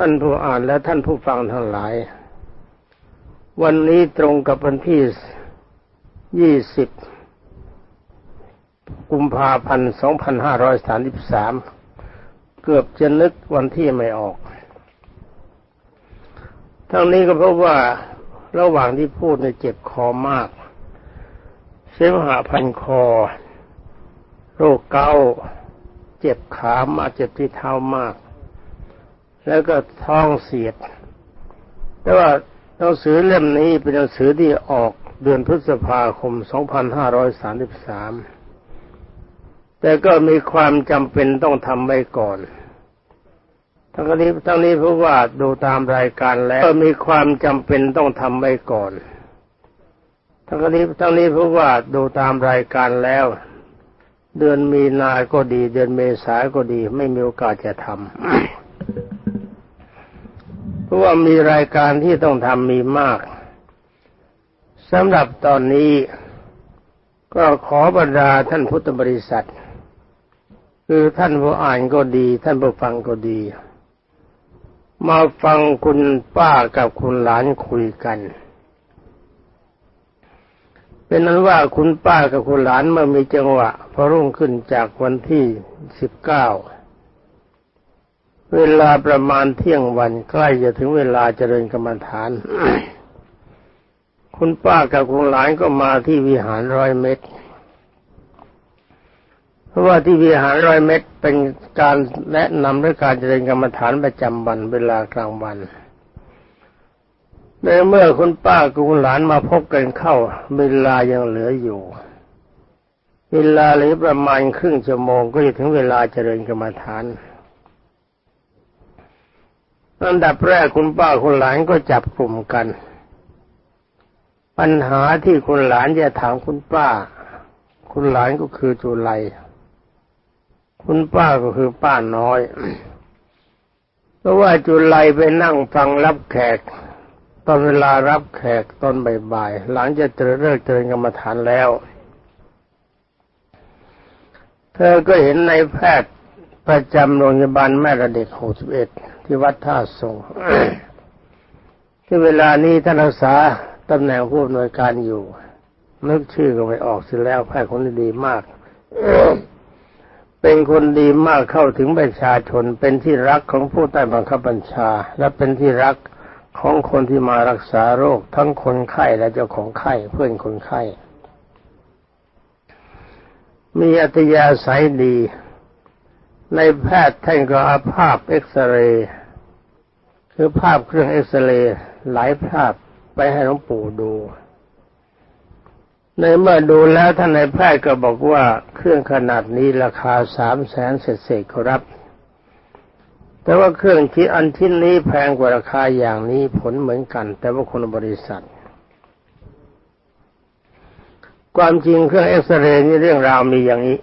ท่านผู้อ่านและท่านผู้ฟังทั้งหลาย วันนี้ตรงกับวันที่ยี่สิบกุมภาพันธ์สองพันห้าร้อยสามสิบสามเกือบจะนึกวันที่ไม่ออก ทั้งนี้ก็เพราะว่าระหว่างที่พูดเนี่ยเจ็บคอมาก เสมหะพันคอ โรคเกาเจ็บขามาเจ็บที่เท้ามาก แล้วก็ท้องเสียด แต่ว่าหนังสือเล่มนี้เป็นหนังสือที่ออกเดือนพฤษภาคม 2533 แต่ก็มีความจำเป็นต้องทำไว้ก่อน ทั้งนี้ทั้งนี้เพราะว่าดูตามรายการแล้วก็มีความจำเป็นต้องทำไว้ก่อน ทั้งนี้ทั้งนี้เพราะว่าดูตามรายการแล้ว เดือนมีนาก็ดี เดือนเมษาก็ดี ไม่มีโอกาสจะทำ ราะว่ามีรายการที่ต้องทำมีมากสำหรับตอนนี้ก็ขอบรรดาท่านพุทธบริษัท คือท่านผู้อ่านก็ดี ท่านผู้ฟังก็ดี มาฟังคุณป้ากับคุณหลานคุยกัน เป็นนั้นว่าคุณป้ากับคุณหลานเมื่อมีจังหวะพอรุ่งขึ้นจากวันที่สิบเก้า เวลาประมาณเที่ยงวันใกล้จะถึงเวลาเจริญกรรมฐาน คุณป้ากับคุณหลานก็มาที่วิหารร้อยเมตร เพราะว่าที่วิหารร้อยเมตรเป็นการแนะนำด้วยการเจริญกรรมฐานประจำวันเวลากลางวันในเมื่อคุณป้ากับคุณหลานมาพบกันเข้า เวลายังเหลืออยู่ เวลาเหลือประมาณครึ่งชั่วโมงก็จะถึงเวลาเจริญกรรมฐาน อันดับแรกคุณป้าคุณหลานก็จับกลุ่มกัน ปัญหาที่คุณหลานจะถามคุณป้า คุณหลานก็คือจุไลคุณป้าก็คือป้าน้อยเพราะว่าจุไลไปนั่งฟังรับแขก ตอนเวลารับแขกตอนบ่ายๆหลังจะเจริญเลิกเจริญกรรมฐานแล้ว เธอก็เห็นในแพทย์ประจำโรงพยาบาลแม่ระเด็กหกสิบเอ็ด ที่วัดท่าทรงที่เวลานี้ท่านรักษาตำแหน่งผู้อำนวยการอยู่ นึกชื่อก็ไม่ออกสิแล้วแพทย์คนดีมาก เป็นคนดีมากเข้าถึงประชาชน เป็นที่รักของผู้ใต้บังคับบัญชา และเป็นที่รักของคนที่มารักษาโรค ทั้งคนไข้และเจ้าของไข้เพื่อนคนไข้มีอัตยาศัยดี ในแพทย์ท่านก็เอาภาพเอ็กซเรย์คือภาพเครื่องเอ็กซเรย์หลายภาพไปให้หลวงปู่ดู ในเมื่อดูแล้วท่านในแพทย์ก็บอกว่าเครื่องขนาดนี้ราคาสามแสนเศษเศษครับ แต่ว่าเครื่องชิ้นอันชิ้นนี้แพงกว่าราคาอย่างนี้ผลเหมือนกัน แต่ว่าคนบริษัท ความจริงเครื่องเอ็กซเรย์นี่เรื่องราวมีอย่างนี้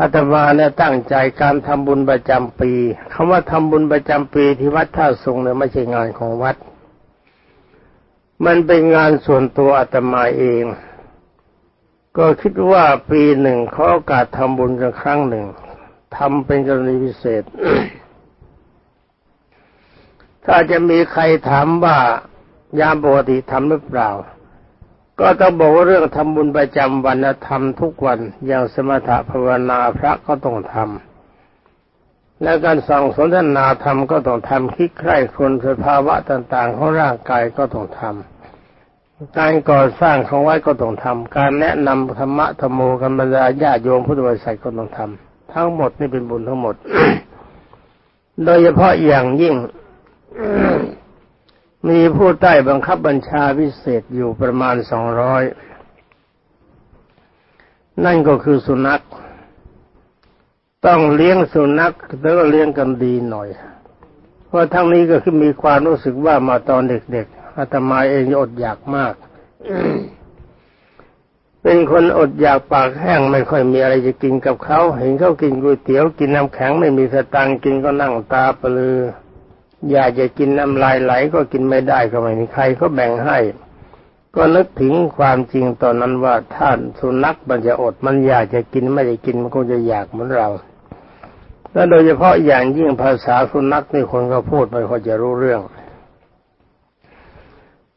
อาตมาเนี่ยตั้งใจการทำบุญประจำปีคำว่าทำบุญประจำปีที่วัดท่าทรงเนี่ยไม่ใช่งานของวัด มันเป็นงานส่วนตัวอาตมาเอง ก็คิดว่าปีหนึ่งขอโอกาสทำบุญกันครั้งหนึ่งทำเป็นกรณีพิเศษ ถ้าจะมีใครถามว่ายามปกติทำหรือเปล่า ก็ต้องบอกว่าเรื่องทำบุญประจำวันนะทำทุกวันอย่างสมถะภาวนาพระก็ต้องทำและการส่งสนทนาธรรมก็ต้องทำคิดใคร่คนสภาวะต่าง ๆ ของร่างกายก็ต้องทำการก่อสร้างของวัดก็ต้องทำการแนะนำธรรมะธรรมโมกันบรรดาญาโยมพุทธบริษัทก็ต้องทำทั้งหมดนี่เป็นบุญทั้งหมด โดยเฉพาะอย่างยิ่ง มีผู้ใต้บังคับบัญชาพิเศษอยู่ประมาณสองร้อยนั่นก็คือสุนัข ต้องเลี้ยงสุนัขแล้วก็เลี้ยงกันดีหน่อย เพราะทั้งนี้ก็คือมีความรู้สึกว่ามาตอนเด็กๆอาตมาเองอดอยากมาก เป็นคนอดอยากปากแห้งไม่ค่อยมีอะไรจะกินกับเขา เห็นเขากินก๋วยเตี๋ยวกินน้ำแข็งไม่มีสตางค์กินก็นั่งตาปลือ อยากจะกินน้ำลายไหลก็กินไม่ได้ก็ไม่มีใครเขาแบ่งให้ ก็นึกถึงความจริงตอนนั้นว่าท่านสุนัขมันจะอดมันอยากจะกินไม่ได้กินมันคงจะอยากเหมือนเราและโดยเฉพาะอย่างยิ่งภาษาสุนัขนี่คนก็พูดไม่ค่อยจะรู้เรื่อง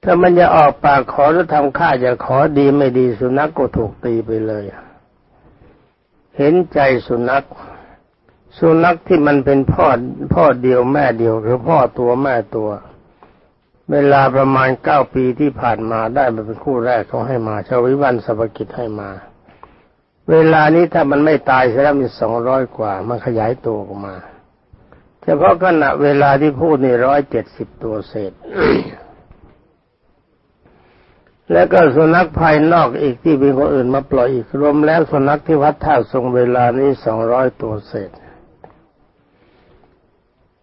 ถ้ามันจะออกปากขอหรือทำข้าจะขอดีไม่ดีสุนัขกก็ถูกตีไปเลย เห็นใจสุนัข สุนัขที่มันเป็นพ่อพ่อเดียวแม่เดียวคือพ่อตัวแม่ตัว เวลาประมาณเก้าปีที่ผ่านมาได้มาเป็นคู่แรกเขาให้มาชาวิวันสภกิจให้มา เวลานี้ถ้ามันไม่ตายเสียแล้วมีสองร้อยกว่า มันขยายตัวออกมา เฉพาะขณะเวลาที่พูดนี่ร้อยเจ็ดสิบตัวเศษแล้วก็สุนัขภายนอกอีกที่เป็นคนอื่นมาปล่อยอีกรวมแล้วสุนัขที่วัดท่าทรงเวลานี้สองร้อยตัวเศษ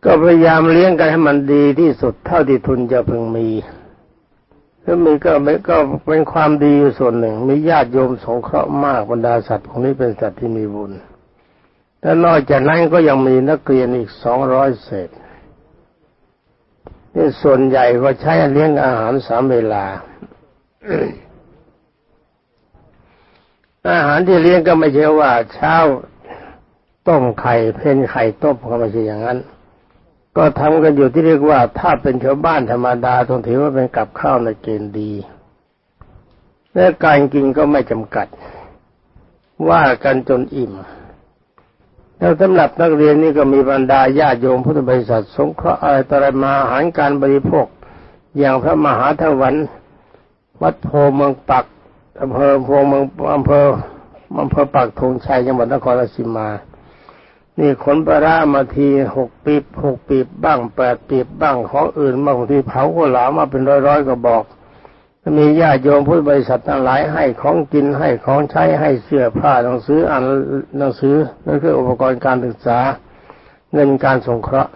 ก็พยายามเลี้ยงกันให้มันดีที่สุดเท่าที่ทุนจะพึงมีก็มีก็ไม่ก็เป็นความดีอยู่ส่วนหนึ่ง มีญาติโยมสงเคราะห์มากบรรดาสัตว์พวกนี้เป็นสัตว์ที่มีบุญแต่นอกจากนั้นก็ยังมีนักเรียนอีกสองร้อยเศษนี่ส่วนใหญ่ก็ใช้เลี้ยงอาหารสามเวลา อาหารที่เลี้ยงก็ไม่ใช่ว่าเช้าต้มไข่ เพนไข่ต้มก็ไม่ใช่อย่างนั้น ก็ทำกันอยู่ที่เรียกว่า ถ้าเป็นชาวบ้านธรรมดาต้องถือว่าเป็นกับข้าวในเกณฑ์ดีและการกินก็ไม่จำกัด ว่ากันจนอิ่มแล้วสำหรับนักเรียนนี่ก็มีบรรดาญาโยมพุทธบริษัทสงเคราะห์อะไรต่ออะไรมาอาหารการบริโภค อย่างพระมหาถวัน วัดโพเมืองปักอำเภอโพเมืองอำเภออำเภอปักธงชัยจังหวัดนครราชสีมา นี่ขนปลาร้ามาทีหกปีบหกปีบบ้างแปดปีบบ้างของอื่นบางทีเผาก็หลามาเป็นร้อยๆก็บอกมีญาติโยมผู้บริษัททั้งหลายให้ของกินให้ของใช้ให้เสื้อผ้าหนังสืออ่านหนังสือนั่นคืออุปกรณ์การศึกษาเงินการสงเคราะห์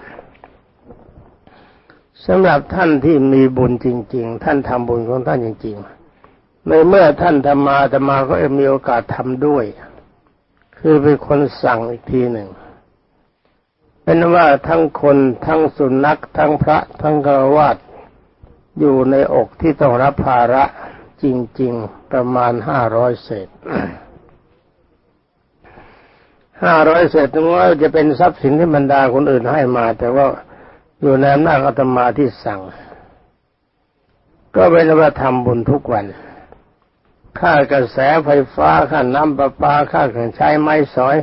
สำหรับท่านที่มีบุญจริง ๆ ท่านทำบุญของท่านจริง ๆ ในเมื่อท่านทำมาแต่มาก็มีโอกาสทำด้วย คือเป็นคนสั่งอีกทีหนึ่ง เป็นว่าทั้งคนทั้งสุนัขทั้งพระทั้งกรวาดอยู่ในอกที่ต้องรับภาระจริง ๆ ประมาณห้าร้อยเศษห้าร้อยเศษถึงว่าจะเป็นทรัพย์สินที่บรรดาคนอื่นให้มา แต่ว่าอยู่ในอำนาจอาตมาที่สั่ง ก็เป็นว่าทำบุญทุกวัน ค่ากระแสไฟฟ้าค่าน้ำประปาค่าเครื่องใช้ไม้สอย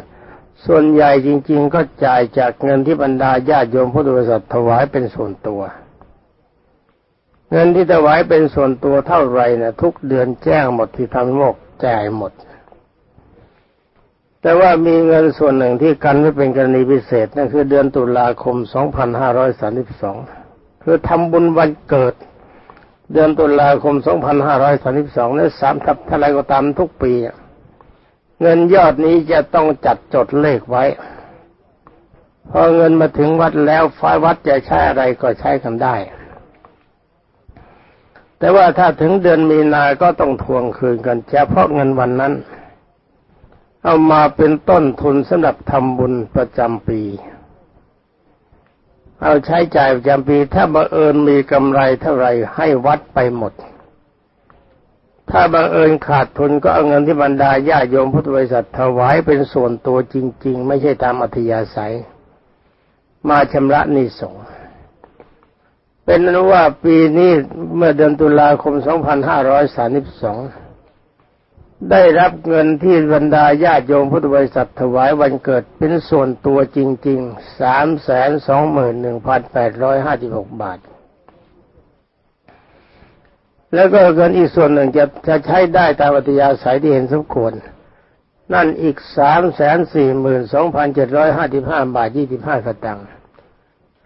ส่วนใหญ่จริง ๆ ก็จ่ายจากเงินที่บรรดาญาติโยมพุทธบริษัทถวายเป็นส่วนตัว เงินที่ถวายเป็นส่วนตัวเท่าไรนะทุกเดือนแจ้งหมดที่ทำโมกจ่ายหมด แต่ว่ามีเงินส่วนหนึ่งที่กันไว้เป็นกรณีพิเศษนั่นคือเดือนตุลาคม 2532 คือทำบุญวันเกิด เดือนตุลาคม 2532และสามทับเท่าไรก็ตามทุกปี เงินยอดนี้จะต้องจัดจดเลขไว้ พอเงินมาถึงวัดแล้วฝ่ายวัดจะใช้อะไรก็ใช้กันได้ แต่ว่าถ้าถึงเดือนมีนาก็ต้องทวงคืนกันเฉพาะเงินวันนั้น เอามาเป็นต้นทุนสำหรับทำบุญประจำปีเอาใช้จ่ายประจำปี ถ้าบังเอิญมีกำไรเท่าไรให้วัดไปหมด ถ้าบังเอิญขาดทุนก็เอาเงินที่บรรดาญาโยมพุทธบริษัทถวายเป็นส่วนตัวจริง ๆ ไม่ใช่ตามอัธยาศัย มาชำระหนิสงเป็นนั้นว่าปีนี้เมื่อเดือนตุลาคม 2532 ได้รับเงินที่บรรดาญาโยมพุทธบริษัทถวายวันเกิดเป็นส่วนตัวจริง ๆ 321,856 บาท แล้วก็เงินอีกส่วนหนึ่งจะจะใช้ได้ตามอัตยาศัยที่เห็นสมควร นั่นอีกสามแสนสี่หมื่นสองพันเจ็ดร้อยห้าสิบห้าบาทยี่สิบห้าสตางค์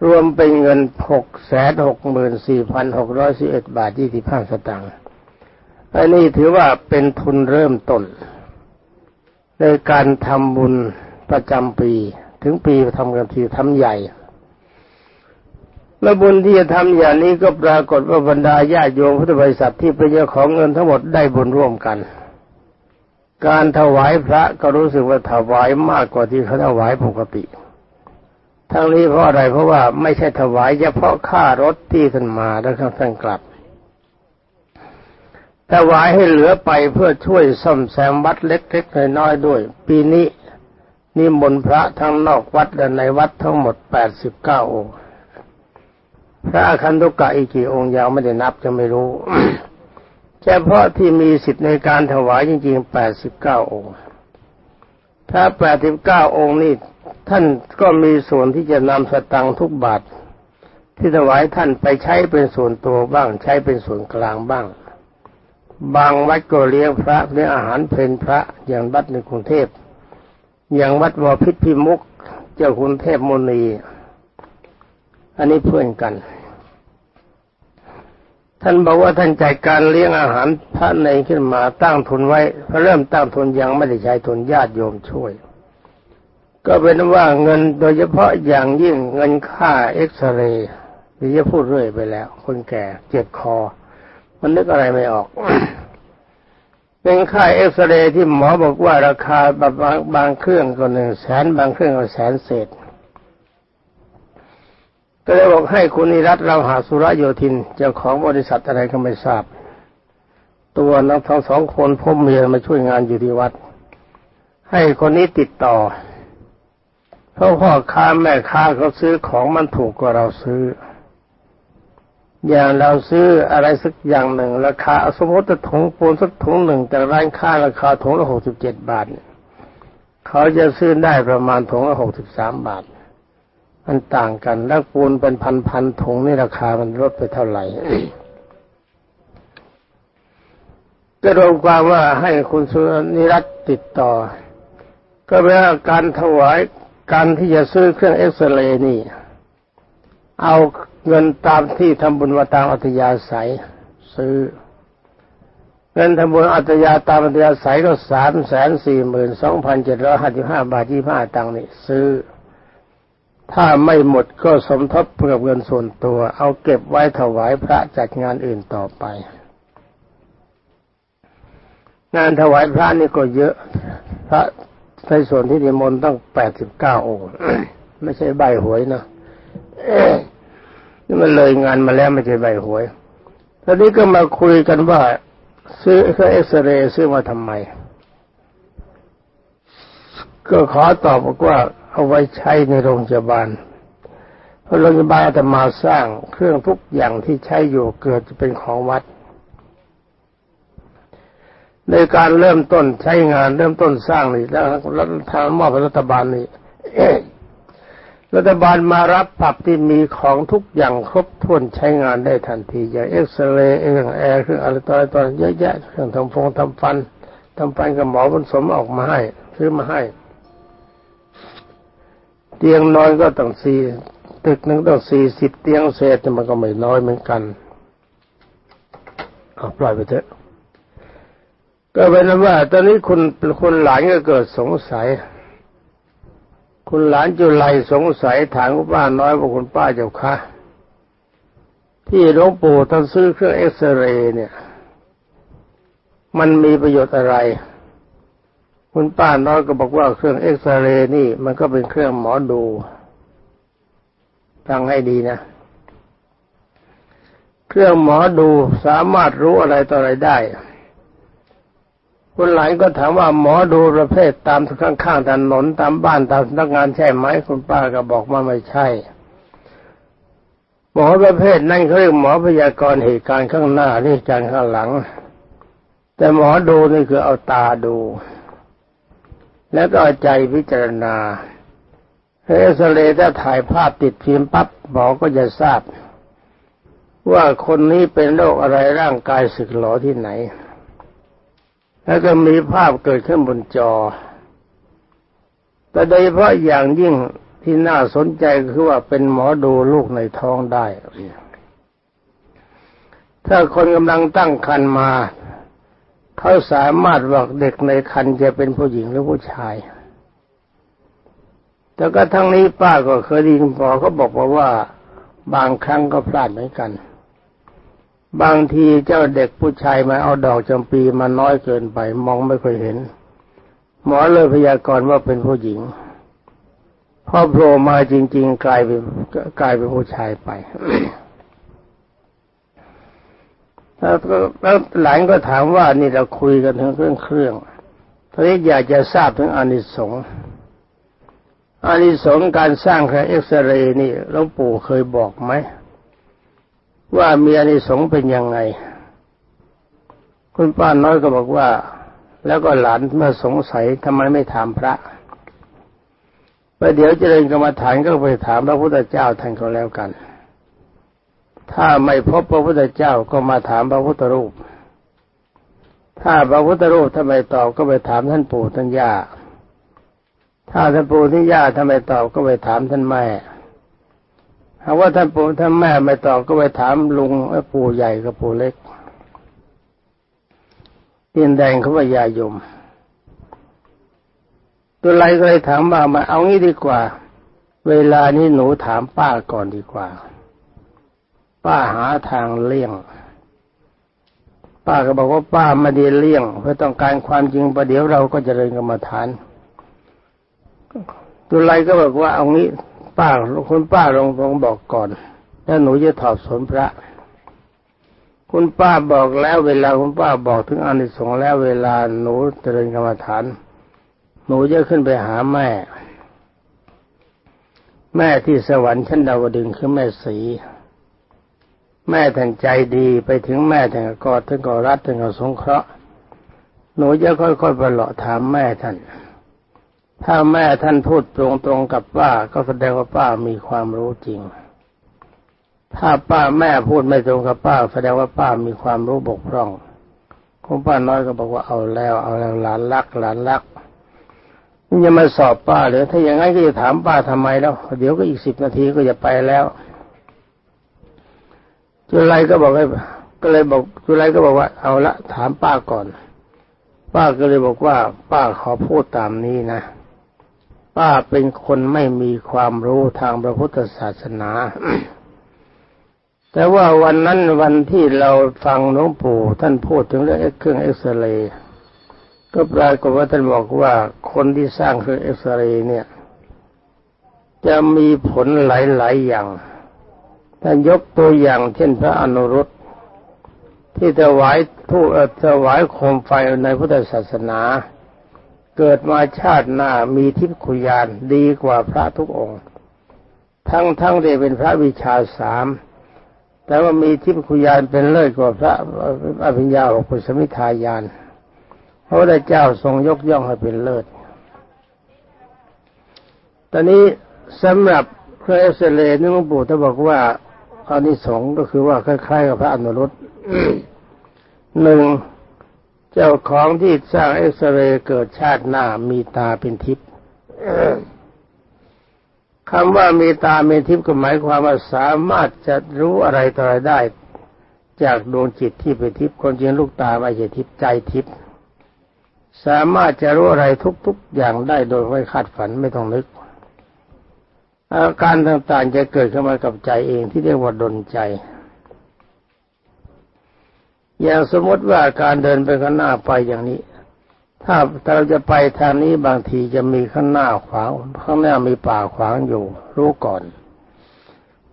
รวมเป็นเงินหกแสนหกหมื่นสี่พันหกร้อยสิบเอ็ดบาทยี่สิบห้าสตางค์อันนี้ถือว่าเป็นทุนเริ่มต้น ในการทำบุญประจำปี ถึงปีทำกันทีทำใหญ่ และบุญที่จะทำอย่างนี้ก็ปรากฏว่าบรรดาญาโยมพุทธบริษัทที่เป็นเจ้าของเงินทั้งหมดได้บุญร่วมกัน การถวายพระก็รู้สึกว่าถวายมากกว่าที่เขาถวายปกติ ทั้งนี้เพราะอะไรเพราะว่าไม่ใช่ถวายเฉพาะค่ารถที่ท่านมาแล้วท่านกลับถวายให้เหลือไปเพื่อช่วยซ่อมแซมวัดเล็กๆน้อยๆด้วย ปีนี้นิมนต์พระทั้งนอกวัดและในวัดทั้งหมดแปดสิบเก้าองค์ พระคันตุกะอีกกี่องค์ยังไม่ได้นับจะไม่รู้เฉพาะที่มีสิทธิ์ในการถวายจริงๆแปดสิบเก้าองค์ ถ้าแปดสิบเก้าองค์นี่ท่านก็มีส่วนที่จะนำสตังทุกบาทที่ถวายท่านไปใช้เป็นส่วนตัวบ้าง ใช้เป็นส่วนกลางบ้าง บางวัดก็เลี้ยงพระเลี้ยงอาหารเพลนพระอย่างวัดในกรุงเทพ อย่างวัดวพิษพิมุกเจ้าคุณเทพมณี อันนี้เพื่อนกัน ท่านบอกว่าท่านจัดการเลี้ยงอาหารพระในขึ้นมาตั้งทุนไว้พอเริ่มตั้งทุนยังไม่ได้ใช้ทุนญาติโยมช่วย ก็เป็นว่าเงินโดยเฉพาะอย่างยิ่งเงินค่าเอ็กซเรย์ที่จะพูดเรื่อยไปแล้ว คนแก่เจ็บคอ มันนึกอะไรไม่ออกเป็นค่าเอ็กซเรย์ที่หมอบอกว่าราคาบางบางเครื่องก็หนึ่งแสนบางเครื่องก็แสนเศษ ก็เลยบอกให้คุณนิรัตเราหาสุรโยธินเจ้าของบริษัทอะไรก็ไม่ทราบ ตัวนักทั้งสองคนพ่อเมียมาช่วยงานอยู่ที่วัด ให้คนนี้ติดต่อเพราะพ่อค้าแม่ค้าเขาซื้อของมันถูกกว่าเราซื้อ อย่างเราซื้ออะไรสักอย่างหนึ่ง ราคาสมมติถุงปูนสักถุงหนึ่งจากร้านค้าราคาถุงละหกสิบเจ็ดบาทเขาจะซื้อได้ประมาณถุงละหกสิบสามบาท มันต่างกัน แล้วปูนเป็นพันพันถุงนี่ราคามันลดไปเท่าไหร่ก็รวมความว่าให้คุณสุนิรัตติดต่อ ก็แปลว่าการถวายการที่จะซื้อเครื่องเอ็กซเรย์นี่ เอาเงินตามที่ทำบุญมาตามอัตยาศัยซื้อ เงินทำบุญอัตยาตามอัตยาศัยก็สามแสนสี่หมื่นสองพันเจ็ดร้อยห้าสิบห้าบาทยี่ห้าตังค์นี่ซื้อ ถ้าไม่หมดก็สมทบเพื่อเงินส่วนตัว เอาเก็บไว้ถวายพระจัดงานอื่นต่อไป งานถวายพระนี่ก็เยอะ พระในส่วนที่นิมนต์ต้งแปดสิบเก้าองค์ไม่ใช่ใบหวยนะนี่มันเลยงานมาแล้วไม่ใช่ใบหวยตอนนี้ก็มาคุยกันว่า ซื้อเครื่องเอ็กซเรย์ซื้อมาทำไม ก็ขอตอบบอกว่า เอาไว้ใช้ในโรงพยาบาลเพราะโรงพยาบาลจะมาสร้างเครื่องทุกอย่างที่ใช้อยู่เกิดจะเป็นของวัดในการเริ่มต้นใช้งานเริ่มต้นสร้างนี่แล้วทางมอบรัฐบาลนี่รัฐบาลมารับปรับที่มีของทุกอย่างครบถ้วนใช้งานได้ทันทีอย่างเอ็กซเรย์เรื่องแอร์เครื่องอะไรต่ออะไรต่อเยอะแยะเครื่องทำฟงทำฟันทำฟันกับหมอผสมออกมาให้ซื้อมาให้ เตียงนอนก็ต้องสี่ตึกหนึ่งต้องสี่สิบเตียงเศษมันก็ไม่น้อยเหมือนกันเอาปล่อยไปเถอะ ก็เป็นว่า ตอนนี้คุณคุณหลานก็เกิดสงสัย คุณหลานจุไลสงสัยถามคุณป้าน้อยว่าคุณป้าเจ้าค่ะที่หลวงปู่ท่านซื้อเครื่องเอ็กซเรย์เนี่ย มันมีประโยชน์อะไร คุณป้าน้อยก็บอกว่าเครื่องเอ็กซเรย์นี่ มันก็เป็นเครื่องหมอดูฟังให้ดีนะ เครื่องหมอดูสามารถรู้อะไรต่ออะไรได้คนหลายก็ถามว่าหมอดูประเภทตามข้างๆถนนตามบ้านตามสำนักงานใช่ไหมคุณป้าก็บอกว่าไม่ใช่ หมอประเภทนั่นเขาเรียกหมอพยากรณ์เหตุการณ์ข้างหน้านี่การข้างหลัง แต่หมอดูนี่คือเอาตาดู แล้วก็เอาใจพิจารณาเฮสเลถ้าถ่ายภาพติดฟิล์มปั๊บหมอก็จะทราบ ว่าคนนี้เป็นโรคอะไรร่างกายสึกหรอที่ไหน แล้วก็มีภาพเกิดขึ้นบนจอ แต่โดยเฉพาะอย่างยิ่งที่น่าสนใจคือว่าเป็นหมอดูลูกในท้องได้ ถ้าคนกำลังตั้งครรภ์มา เขาสามารถบอกเด็กในครรภ์จะเป็นผู้หญิงหรือผู้ชาย แต่ก็ทั้งนี้ป้าก็เคยได้ยินหมอเขาบอกว่า บางครั้งก็พลาดเหมือนกัน บางทีเจ้าเด็กผู้ชายมาเอาดอกจำปีมาน้อยเกินไป มองไม่ค่อยเห็น หมอเลยพยากรณ์ว่าเป็นผู้หญิงพอโผล่มาจริง ๆ กลายเป็นกลายเป็นผู้ชายไป แล้วหลานก็ถามว่านี่เราคุยกันถึงเรื่องเครื่องทีนี้อยากจะทราบถึงอานิสงส์อานิสงส์การสร้างเครื่องเอ็กซเรย์นี่หลวงปู่เคยบอกไหมว่ามีอานิสงส์เป็นยังไง คุณป้าน้อยก็บอกว่า แล้วก็หลานเมื่อสงสัยทำไมไม่ถามพระประเดี๋ยวเจริญกรรมฐานก็ไปถามพระพุทธเจ้าท่านก็แล้วกัน ถ้าไม่พบพระพุทธเจ้าก็มาถามพระพุทธรูป ถ้าพระพุทธรูปทำไมตอบก็ไปถามท่านปู่ท่านย่า ถ้าท่านปู่ท่านย่าทำไมตอบก็ไปถามท่านแม่หากว่าท่านปู่ท่านแม่ไม่ตอบก็ไปถามลุงปู่ใหญ่กับปู่เล็กเตียนแดงเขาว่ายายมตัวไรก็เลยถามว่ามาเอางี้ดีกว่า เวลานี้หนูถามป้าก่อนดีกว่า ป้าหาทางเลี่ยง ป้าก็บอกว่าป้าไมาดีเลี่ยง เพื่อต้องการความจริงประเดี๋ยวเราก็จะเริญกรรมฐานตัวไรก็บอกว่าเอางี้ป้าคุณป้าลงลงบอกก่อนแล้วหนูจะถอบสนพระ คุณป้าบอกแล้วเวลาคุณป้าบอกถึงอานิสงส์แล้วเวลาหนูเจริญกรรมฐาน หนูจะขึ้นไปหาแม่ แม่ที่สวรรค์ชั้นดาวดึงคือแม่สี แม่ท่านใจดีไปถึงแม่ท่านก็กอดท่านก็รัดท่านก็สงเคราะห์หนูจะค่อยๆไปหลาะถามแม่ท่าน ถ้าแม่ท่านพูดตรงๆกับป้าก็แสดงว่าป้ามีความรู้จริง ถ้าป้าแม่พูดไม่ตรงกับป้า แสดงว่าป้ามีความรู้บกพร่องคุณป้าน้อยก็บอกว่าเอาแล้ว เอาแล้วหลานรักหลานรักนี่จะมาสอบป้าหรือถ้าอย่างนั้นก็จะถามป้าทำไมแล้ว เดี๋ยวก็อีกสิบนาทีก็จะไปแล้ว จุไรก็บอกให้ก็เลยบอกจุไรก็บอกว่า เอาละถามป้าก่อน ป้าก็เลยบอกว่า ป้าขอพูดตามนี้นะ ป้าเป็นคนไม่มีความรู้ทางพระพุทธศาสนาแต่ว่าวันนั้นวันที่เราฟังหลวงปู่ท่านพูดถึงเรื่องเครื่องเอ็กซเรย์ก็ปรากฏว่าท่านบอกว่าคนที่สร้างเครื่องเอ็กซเรย์เนี่ย จะมีผลหลาย ๆ อย่าง ท่านยกตัวอย่างเช่นพระอนุรุตที่ถวายทูถวายโคมไฟในพุทธศาสนา เกิดมาชาติหน้ามีทิพย์คุยานดีกว่าพระทุกองค์ ทั้งทั้งได้เป็นพระวิชาสามแต่ว่ามีทิพย์คุยานเป็นเลิศกว่าพระอภิญญาหกปุสมิทายานพระพุทธเจ้าทรงยกย่องให้เป็นเลิศ ตอนนี้สำหรับพระเอสเลนี่หลวงปู่ท่านบอกว่า อานิสงส์ก็คือว่าคล้ายๆกับพระอนุรุตหนึ่งเจ้าของที่สร้างเอ็กซเรย์เกิดชาติหน้ามีตาเป็นทิพย์คำว่ามีตาเป็นทิพย์ก็หมายความว่าสามารถจะรู้อะไรต่ออะไรได้ จากดวงจิตที่เป็นทิพย์คนจริงลูกตาไม่ใช่ทิพย์ใจทิพย์สามารถจะรู้อะไรทุก ๆ อย่างได้โดยไม่คาดฝันไม่ต้องนึก อาการต่างๆจะเกิดขึ้นมากับใจเองที่เรียกว่าดนใจ อย่างสมมติว่าการเดินไปข้างหน้าไปอย่างนี้ ถ้าเราจะไปทางนี้บางทีจะมีข้างหน้าขวางข้างหน้ามีป่าขวางอยู่ รู้ก่อน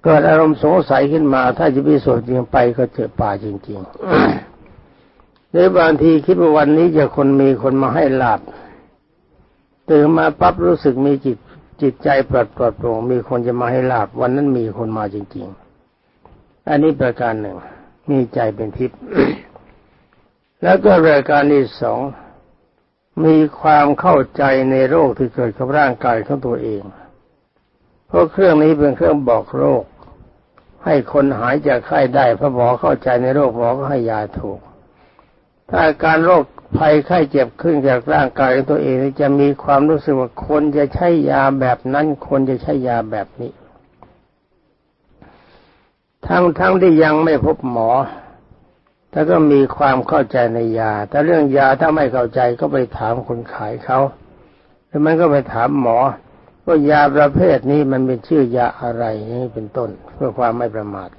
เกิดอารมณ์สงสัยขึ้นมา ถ้าจะพิสูจน์จริงไปก็เจอป่าจริงๆหรือบางทีคิดว่าวันนี้จะคนมีคนมาให้ลาบตื่นมาปั๊บรู้สึกมีจิต จิตใจปลอดปลอดโปร่งมีคนจะมาให้ลาบวันนั้นมีคนมาจริง ๆ อันนี้ประการหนึ่ง มีใจเป็นทิพย์แล้วก็รายการที่สองมีความเข้าใจในโรคที่เกิดกับร่างกายของตัวเอง เพราะเครื่องนี้เป็นเครื่องบอกโรค ให้คนหายจากไข้ได้พระหมอเข้าใจในโรคหมอก็ให้ยาถูก ถ้าการโรค ภัยไข้เจ็บขึ้นจากร่างกายของตัวเองจะมีความรู้สึกว่าคนจะใช้ยาแบบนั้น คนจะใช้ยาแบบนี้ ทั้งทั้งที่ยังไม่พบหมอ แต่ก็มีความเข้าใจในยา แต่เรื่องยาถ้าไม่เข้าใจก็ไปถามคนขายเขาหรือมันก็ไปถามหมอว่ายาประเภทนี้มันเป็นชื่อยาอะไรนี่เป็นต้น เพื่อความไม่ประมาท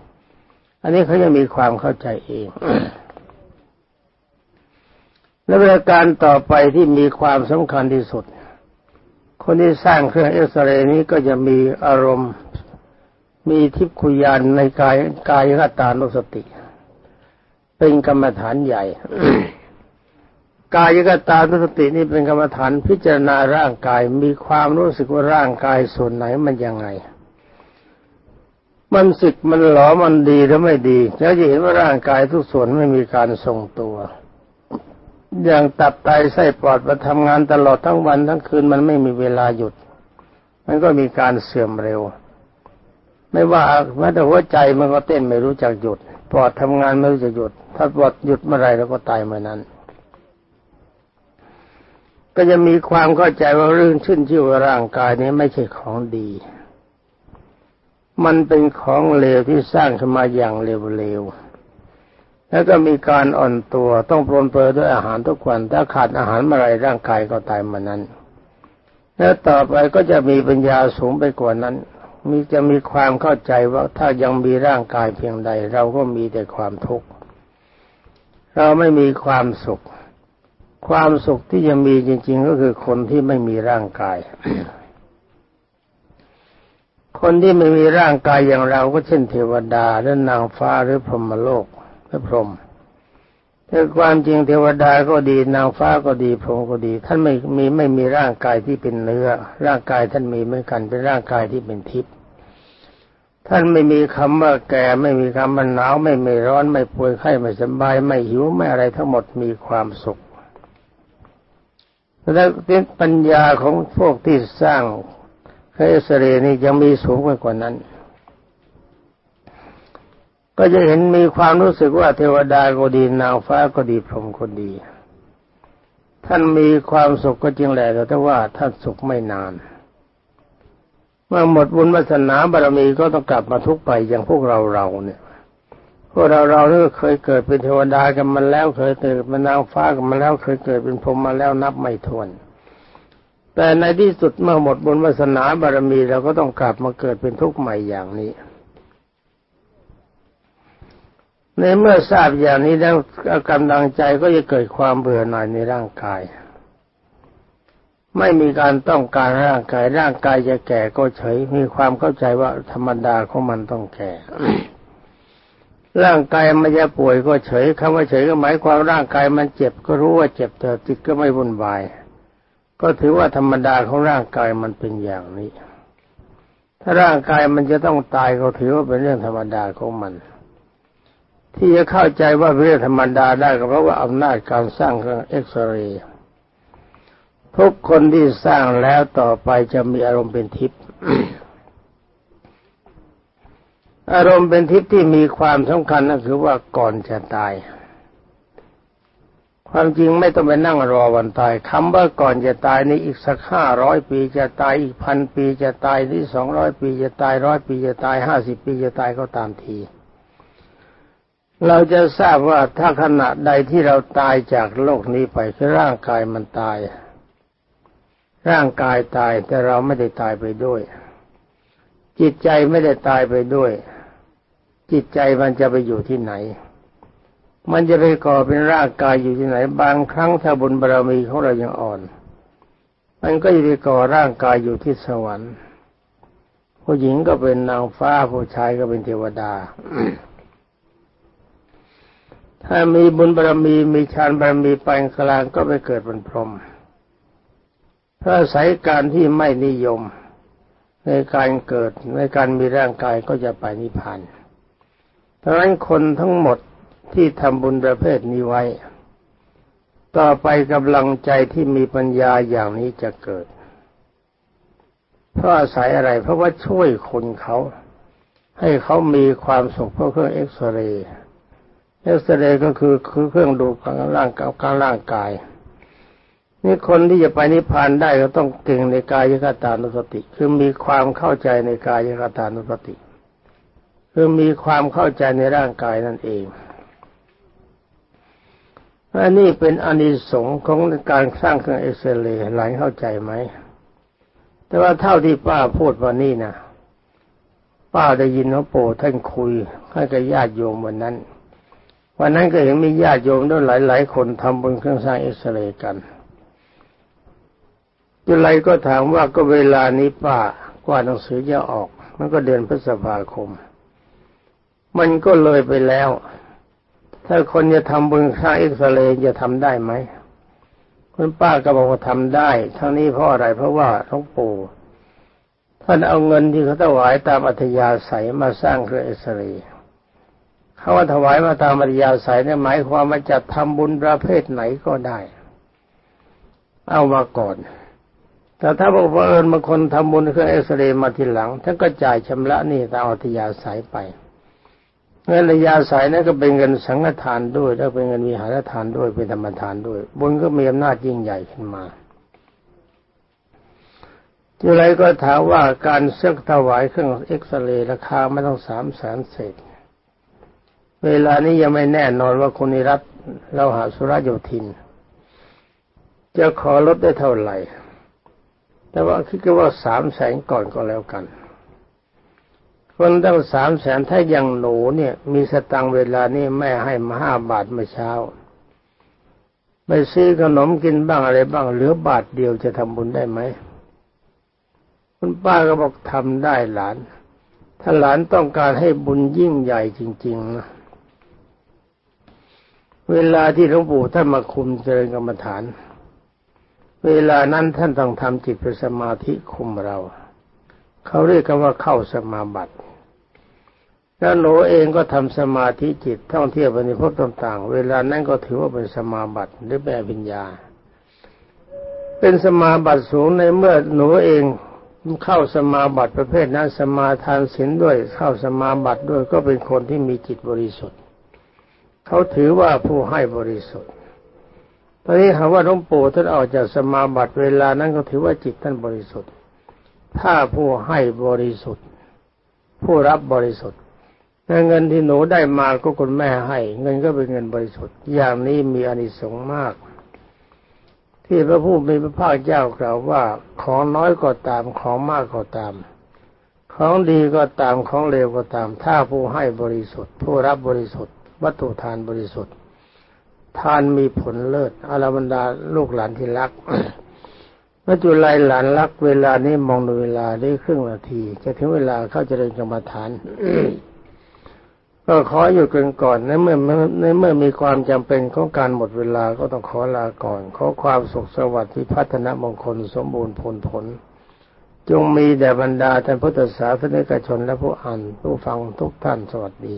อันนี้เขาจะมีความเข้าใจเอง และประการต่อไปที่มีความสำคัญที่สุด คนที่สร้างเครื่องเอ็กซเรย์นี้ก็จะมีอารมณ์ มีทิพคุยานในกายกายคตานุสติ เป็นกรรมฐานใหญ่กายกตานุสตินี่เป็นกรรมฐานพิจารณาร่างกายมีความรู้สึกว่าร่างกายส่วนไหนมันยังไง มันสึกมันหลอมันดีหรือไม่ดีแล้วจะเห็นว่าร่างกายทุกส่วนไม่มีการทรงตัว อย่างตับไตไส้ปอดมาทำงานตลอดทั้งวันทั้งคืนมันไม่มีเวลาหยุด มันก็มีการเสื่อมเร็ว ไม่ว่าแม้แต่หัวใจมันก็เต้นไม่รู้จักหยุดปอดทำงานไม่รู้จักหยุด ถ้าปอดหยุดเมื่อไรเราก็ตายเมื่อนั้น ก็จะมีความเข้าใจว่าเรื่องชื่นชื่อว่าร่างกายนี้ไม่ใช่ของดี มันเป็นของเลวที่สร้างขึ้นมาอย่างเร็วๆ แล้วก็มีการอ่อนตัวต้องปรนเปื้อด้วยอาหารทุกวัน ถ้าขาดอาหารเมื่อไรร่างกายก็ตายเมานั้น แล้วต่อไปก็จะมีปัญญาสูงไปกว่านั้น มีจะมีความเข้าใจว่าถ้ายังมีร่างกายเพียงใด เราก็มีแต่ความทุกข์เราไม่มีความสุข ความสุขที่จะมีจริง ๆ ก็คือคนที่ไม่มีร่างกาย คนที่ไม่มีร่างกายอย่างเราก็เช่นเทวดาหรือนางฟ้าหรือพรหมโลก รือพรหมแต่ความจริงเทวดาก็ดีนางฟ้าก็ดีพรหมก็ดี ท่านไม่มีไม่มีร่างกายที่เป็นเนื้อ ร่างกายท่านมีเหมือนกันเป็นร่างกายที่เป็นทิพย์ท่านไม่มีคำว่าแก่ไม่มีคำว่าหนาวไม่ม่ร้อนไม่ป่วยไข้ไม่สบายไม่หิวไม่อะไรทั้งหมดมีความสุขแล้วปัญญาของพวกที่สร้างเคสเรนี่ยังมีสูงกว่านั้น ก็จะเห็นมีความรู้สึกว่าเทวดาก็ดีนางฟ้าก็ดีพรหมก็ดี ท่านมีความสุขก็จริงแหละแต่ว่าท่านสุขไม่นาน เมื่อหมดบุญวาสนาบารมีก็ต้องกลับมาทุกไปอย่างพวกเราเราเนี่ยพวกเราเราเนี่ยเคยเกิดเป็นเทวดากันมาแล้วเคยเกิดเป็นนางฟ้ากันมาแล้วเคยเกิดเป็นพรหมมาแล้วนับไม่ถ้วน แต่ในที่สุดเมื่อหมดบุญวาสนาบารมีเราก็ต้องกลับมาเกิดเป็นทุกข์ใหม่อย่างนี้ ในเมื่อทราบอย่างนี้แล้วกำลังใจก็จะเกิดความเบื่อหน่ายในร่างกาย ไม่มีการต้องการร่างกาย ร่างกายจะแก่ก็เฉย มีความเข้าใจว่าธรรมดาของมันต้องแก่ ร่างกายมันจะป่วยก็เฉยคำว่าเฉยก็หมายความร่างกายมันเจ็บก็รู้ว่าเจ็บแต่จิตก็ไม่วุ่นวาย ก็ถือว่าธรรมดาของร่างกายมันเป็นอย่างนี้ ถ้าร่างกายมันจะต้องตายก็ถือว่าเป็นเรื่องธรรมดาของมัน ที่จะเข้าใจว่าเป็นเรื่องธรรมดาได้ก็เพราะว่าอำนาจการสร้างเครื่องเอ็กซเรย์ทุกคนที่สร้างแล้วต่อไปจะมีอารมณ์เป็นทิพย์อารมณ์เป็นทิพย์ที่มีความสำคัญก็คือว่าก่อนจะตาย ความจริงไม่ต้องไปนั่งรอวันตายคำว่าก่อนจะตายนี่อีกสักห้าร้อยปีจะตายอีกพันปีจะตายที่สองร้อยปีจะตายร้อยปีจะตายห้าสิบปีจะตายก็ตามที เราจะทราบว่าถ้าขณะใดที่เราตายจากโลกนี้ไปคือร่างกายมันตาย ร่างกายตายแต่เราไม่ได้ตายไปด้วย จิตใจไม่ได้ตายไปด้วย จิตใจมันจะไปอยู่ที่ไหน มันจะไปก่อเป็นร่างกายอยู่ที่ไหน บางครั้งถ้าบุญบารมีของเรายังอ่อน มันก็จะไปก่อร่างกายอยู่ที่สวรรค์ผู้หญิงก็เป็นนางฟ้าผู้ชายก็เป็นเทวดา ถ้ามีบุญบารมีมีฌานบารมีปานกลางก็ไปเกิดเป็นพรหมถ้าสายการที่ไม่นิยมในการเกิดในการมีร่างกายก็จะไปนิพพานเพราะฉะนั้นคนทั้งหมดที่ทำบุญประเภทนี้ไว้ ต่อไปกำลังใจที่มีปัญญาอย่างนี้จะเกิด เพราะอาศัยอะไร เพราะว่าช่วยคนเขา ให้เขามีความสุขเพราะเครื่องเอ็กซเรย์ เอ็กซเรย์ก็คือคือเครื่องดูการร่างกายการร่างกาย นี่คนที่จะไปนิพพานได้ก็ต้องเก่งในกายคตานุสติ คือมีความเข้าใจในกายคตานุสติ คือมีความเข้าใจในร่างกายนั่นเองอันนี้เป็นอานิสงส์ของการสร้างเครื่องเอ็กซเรย์หลายเข้าใจไหม แต่ว่าเท่าที่ป้าพูดวันนี้นะป้าได้ยินว่าโปท่านคุยให้กับญาติโยมวันนั้น วันนั้นก็เห็นมีญาติโยมด้วยหลาย ๆ คนทำบนเครื่องสร้างเอ็กซเรย์กันจุไรก็ถามว่าก็เวลานี้ป้ากว่าหนังสือจะออก มันก็เดือนพฤษภาคม มันก็เลยไปแล้ว ถ้าคนจะทำบนค่าเอ็กซเรย์จะทำได้ไหมคุณป้าก็บอกว่าทำได้ ทั้งนี้เพราะอะไรเพราะว่าหลวงปู่ท่านเอาเงินที่เขาถวายตามอัธยาศัยมาสร้างเครื่องเอ็กซเรย์ เขาว่าถวายมาตามอัธยาศัยเนี่ยหมายความว่าจะทำบุญประเภทไหนก็ได้ เอามาก่อน แต่ถ้าบอกว่าเอิญบางคนทำบุญเครื่องเอ็กซเรย์มาทีหลังท่านก็จ่ายชำระนี่ตามอัธยาศัยไปเงินระยาสายนั้นก็เป็นเงินสังฆทานด้วย แล้วเป็นเงินวิหารทานด้วยเป็นธรรมทานด้วย บุญก็มีอำนาจยิ่งใหญ่ขึ้นมาที่ไรก็ถามว่าการเสื้อถวายเครื่องเอ็กซเรย์ราคาไม่ต้องสามแสนเศษ เวลานี้ยังไม่แน่นอนว่าคุณนิรัตเราหาสุรโยธิน จะขอลดได้เท่าไหร่ แต่ว่าคิดว่าสามแสนก่อนก็แล้วกัน คนตั้งสามแสนถ้าอย่างหนูเนี่ย มีสตังเวลานี้แม่ให้มาห้าบาทเมื่อเช้าไปซื้อขนมกินบ้างอะไรบ้างเหลือบาทเดียวจะทำบุญได้ไหมคุณป้าก็บอกทำได้หลาน ถ้าหลานต้องการให้บุญยิ่งใหญ่จริง ๆนะ เวลาที่หลวงปู่ท่านมาคุมเจริญกรรมฐาน เวลานั้นท่านต้องทำจิตเป็นสมาธิคุมเรา เขาเรียกกันว่าเข้าสมาบัติแล้วหนูเองก็ทำสมาธิจิตท่องเที่ยวไปในภพต่าง ๆ เวลานั้นก็ถือว่าเป็นสมาบัติหรือแบบวิญญา เป็นสมาบัติสูงในเมื่อหนูเองเข้าสมาบัติประเภทนั้นสมาทานศีลด้วยเข้าสมาบัติด้วยก็เป็นคนที่มีจิตบริสุทธิ์ เขาถือว่าผู้ให้บริสุทธิ์ตอนนี้หาว่าหลวงปู่ท่านออกจากสมาบัติเวลานั้นก็ถือว่าจิตท่านบริสุทธิ์ ถ้าผู้ให้บริสุทธิ์ ผู้รับบริสุทธิ์เงินที่หนูได้มาก็คุณแม่ให้ เงินก็เป็นเงินบริสุทธิ์ อย่างนี้มีอานิสงส์มาก ที่พระผู้มีพระภาคเจ้ากล่าวว่าของน้อยก็ตามของมากก็ตาม ของดีก็ตามของเลวก็ตาม ถ้าผู้ให้บริสุทธิ์ ผู้รับบริสุทธิ์ วัตถุทานบริสุทธิ์ ทานมีผลเลิศอรบรรดาลูกหลานที่รักเมื่อจุลัยหลานรัก เวลานี้มองดูเวลาได้ครึ่งนาที จะถึงเวลาเข้าเจริญกรรมฐานก็ขออยู่กันก่อนในเมื่อในเมื่อมีความจำเป็นของการหมดเวลาก็ต้องขอลาก่อน ขอความสุขสวัสดิ์ที่พัฒนามงคลสมบูรณ์ผลผล จงมีแด่บรรดาท่านพุทธศาสนิกชนและผู้อ่านผู้ฟังทุกท่านสวัสดี